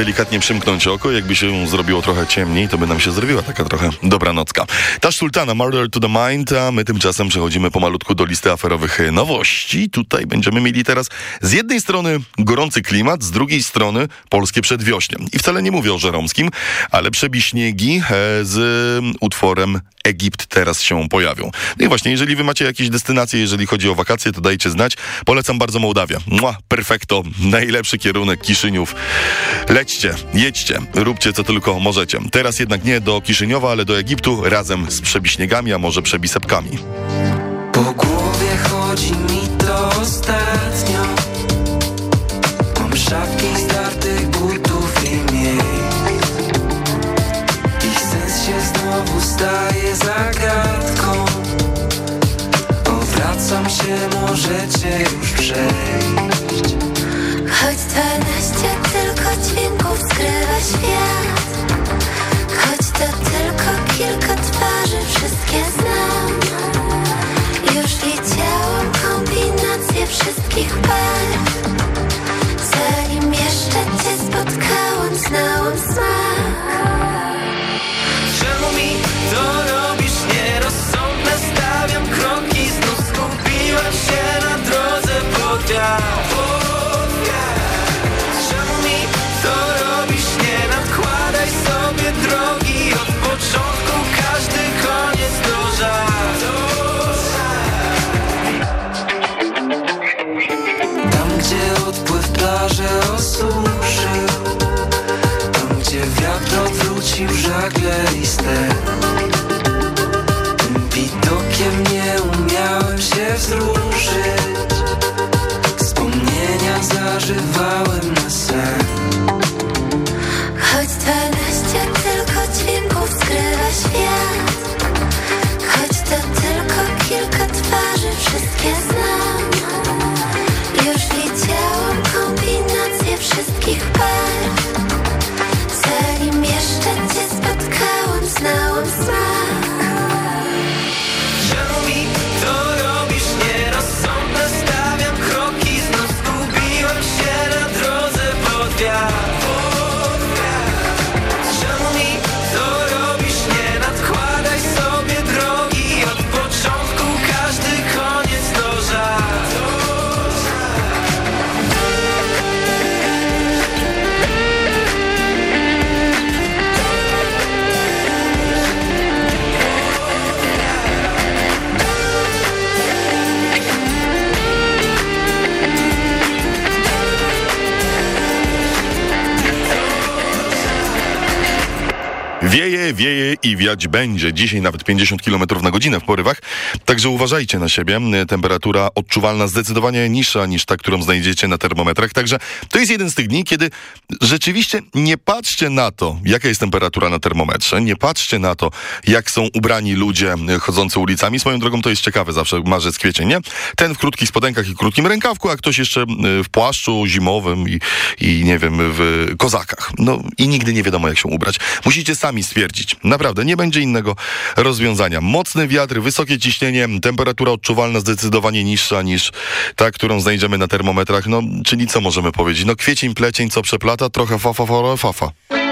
Delikatnie przymknąć oko, jakby się zrobiło trochę ciemniej, to by nam się zrobiła taka trochę dobranocka. Taż Sultana, Murder to the Mind, a my tymczasem przechodzimy pomalutku do listy aferowych nowości. Tutaj będziemy mieli teraz z jednej strony gorący klimat, z drugiej strony polskie przedwiośnie. I wcale nie mówię o żeromskim, ale przebiśniegi e, z utworem Egipt teraz się pojawią. No i właśnie, jeżeli wy macie jakieś destynacje, jeżeli chodzi o wakacje, to dajcie znać. Polecam bardzo Mołdawię. Mua, perfekto, najlepszy kierunek Kiszyniów. Lećcie, jedźcie, róbcie co tylko możecie. Teraz jednak nie do Kiszyniowa, ale do Egiptu razem z przebiśniegami, a może przebisepkami. Po głowie chodzi mi to ostatnio. Mam szafki zdartych butów i miejsc Ich sens się znowu staje zagadką. Powracam się możecie już przejść. Choć skrywa świat. Choć to tylko kilka twarzy, wszystkie znam. Już widziałam kombinację wszystkich par. Zanim jeszcze cię spotkałam, znałam smak odpływ plaży osuszył Tam gdzie wiatr odwrócił żagle i Tym widokiem nie umiałem się wzruszyć. Wspomnienia zażywałem na sen. Choć dwanaście tylko dźwięków skrywa świat Choć to tylko kilka twarzy, wszystkie znam Wieje, i wiać będzie. Dzisiaj nawet 50 km na godzinę w porywach. Także uważajcie na siebie. Temperatura odczuwalna zdecydowanie niższa niż ta, którą znajdziecie na termometrach. Także to jest jeden z tych dni, kiedy rzeczywiście nie patrzcie na to, jaka jest temperatura na termometrze. Nie patrzcie na to, jak są ubrani ludzie chodzący ulicami. Swoją drogą to jest ciekawe zawsze, marzec, kwiecień, nie? Ten w krótkich spodenkach i krótkim rękawku, a ktoś jeszcze w płaszczu zimowym i, i nie wiem, w kozakach. No i nigdy nie wiadomo, jak się ubrać. Musicie sami stwierdzić. Naprawdę, nie będzie innego rozwiązania. Mocny wiatr, wysokie ciśnienie, temperatura odczuwalna zdecydowanie niższa niż ta, którą znajdziemy na termometrach. No, czyli co możemy powiedzieć? No kwiecień, plecień, co przeplata, trochę fafa, fafa, fafa.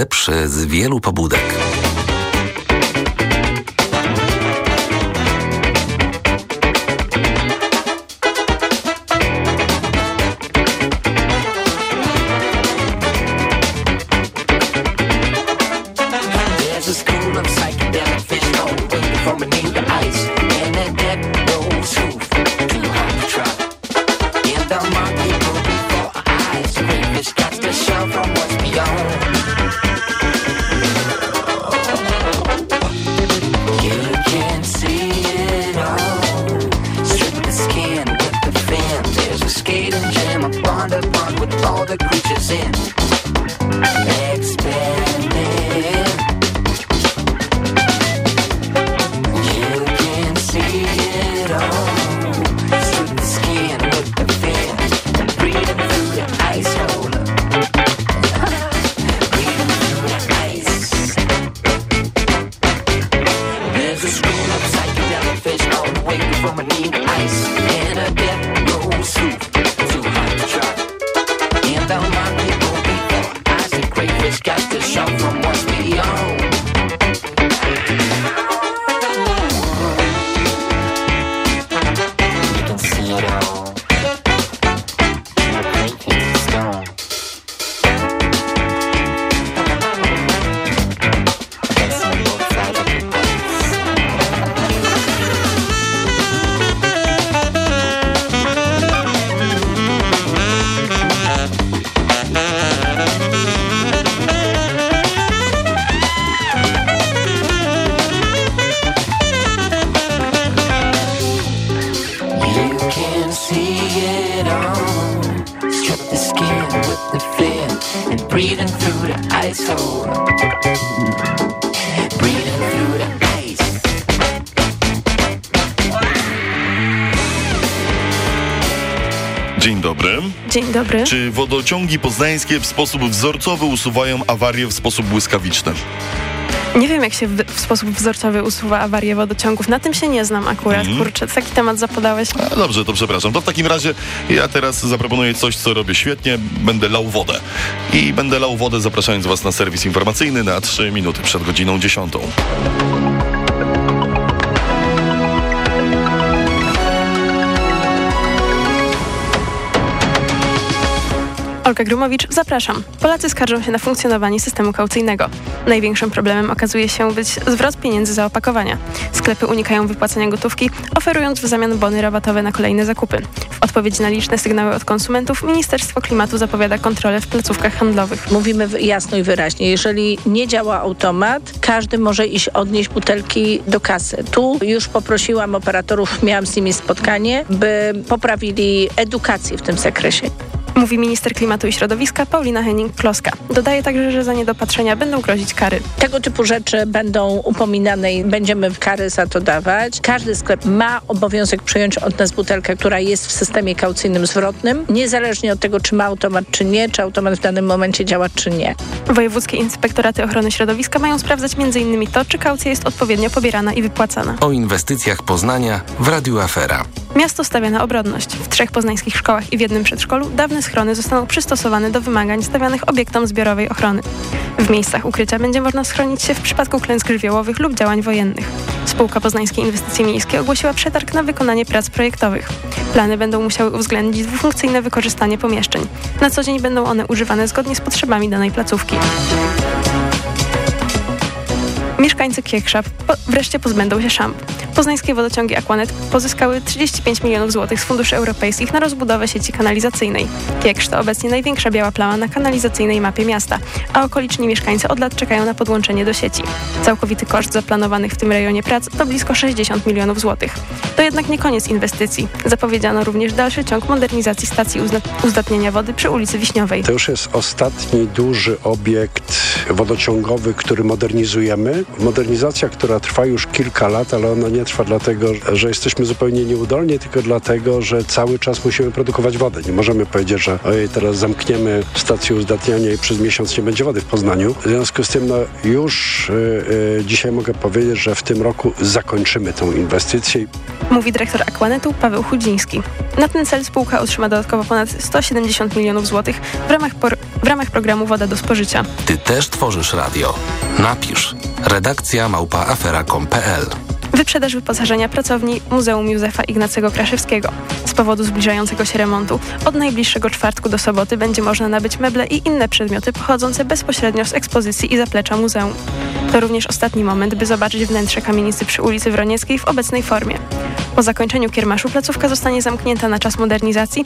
Najlepszy z wielu pobudek. Dobry. Czy wodociągi poznańskie w sposób wzorcowy usuwają awarie w sposób błyskawiczny? Nie wiem, jak się w, w sposób wzorcowy usuwa awarie wodociągów. Na tym się nie znam akurat. Mhm. Kurczę, taki temat zapodałeś. A, dobrze, to przepraszam. To w takim razie ja teraz zaproponuję coś, co robię świetnie. Będę lał wodę. I będę lał wodę, zapraszając Was na serwis informacyjny na 3 minuty przed godziną 10. Olga Grumowicz, zapraszam. Polacy skarżą się na funkcjonowanie systemu kaucyjnego. Największym problemem okazuje się być zwrot pieniędzy za opakowania. Sklepy unikają wypłacania gotówki, oferując w zamian bony rabatowe na kolejne zakupy. W odpowiedzi na liczne sygnały od konsumentów Ministerstwo Klimatu zapowiada kontrolę w placówkach handlowych. Mówimy jasno i wyraźnie, jeżeli nie działa automat, każdy może iść odnieść butelki do kasy. Tu już poprosiłam operatorów, miałam z nimi spotkanie, by poprawili edukację w tym zakresie. Mówi minister klimatu i środowiska Paulina Henning-Kloska. Dodaje także, że za niedopatrzenia będą grozić kary. Tego typu rzeczy będą upominane i będziemy kary za to dawać. Każdy sklep ma obowiązek przyjąć od nas butelkę, która jest w systemie kaucyjnym zwrotnym, niezależnie od tego, czy ma automat, czy nie, czy automat w danym momencie działa, czy nie. Wojewódzkie inspektoraty ochrony środowiska mają sprawdzać m.in. to, czy kaucja jest odpowiednio pobierana i wypłacana. O inwestycjach Poznania w Radiu Afera. Miasto stawia na obronność. W trzech poznańskich szkołach i w jednym przedszkolu dawne schrony zostaną przystosowane do wymagań stawianych obiektom zbiorowej ochrony. W miejscach ukrycia będzie można schronić się w przypadku klęsk żywiołowych lub działań wojennych. Spółka Poznańskie Inwestycje Miejskie ogłosiła przetarg na wykonanie prac projektowych. Plany będą musiały uwzględnić dwufunkcyjne wykorzystanie pomieszczeń. Na co dzień będą one używane zgodnie z potrzebami danej placówki. Mieszkańcy Kiekrzap po, wreszcie pozbędą się szamp. Poznańskie wodociągi Aquanet pozyskały 35 milionów złotych z funduszy europejskich na rozbudowę sieci kanalizacyjnej. Kiekrz to obecnie największa biała plama na kanalizacyjnej mapie miasta, a okoliczni mieszkańcy od lat czekają na podłączenie do sieci. Całkowity koszt zaplanowanych w tym rejonie prac to blisko 60 milionów złotych. To jednak nie koniec inwestycji. Zapowiedziano również dalszy ciąg modernizacji stacji uzdatniania wody przy ulicy Wiśniowej. To już jest ostatni duży obiekt wodociągowy, który modernizujemy. Modernizacja, która trwa już kilka lat, ale ona nie trwa dlatego, że jesteśmy zupełnie nieudolni, tylko dlatego, że cały czas musimy produkować wodę. Nie możemy powiedzieć, że ojej, teraz zamkniemy stację uzdatniania i przez miesiąc nie będzie wody w Poznaniu. W związku z tym no, już y, y, dzisiaj mogę powiedzieć, że w tym roku zakończymy tą inwestycję. Mówi dyrektor Aquanetu Paweł Chudziński. Na ten cel spółka otrzyma dodatkowo ponad 170 milionów złotych w ramach, ramach programu Woda do spożycia. Ty też tworzysz radio. Napisz. Redakcja małpaafera.com.pl Wyprzedaż wyposażenia pracowni Muzeum Józefa Ignacego Kraszewskiego. Z powodu zbliżającego się remontu od najbliższego czwartku do soboty będzie można nabyć meble i inne przedmioty pochodzące bezpośrednio z ekspozycji i zaplecza muzeum. To również ostatni moment, by zobaczyć wnętrze kamienicy przy ulicy Wronieckiej w obecnej formie. Po zakończeniu kiermaszu placówka zostanie zamknięta na czas modernizacji,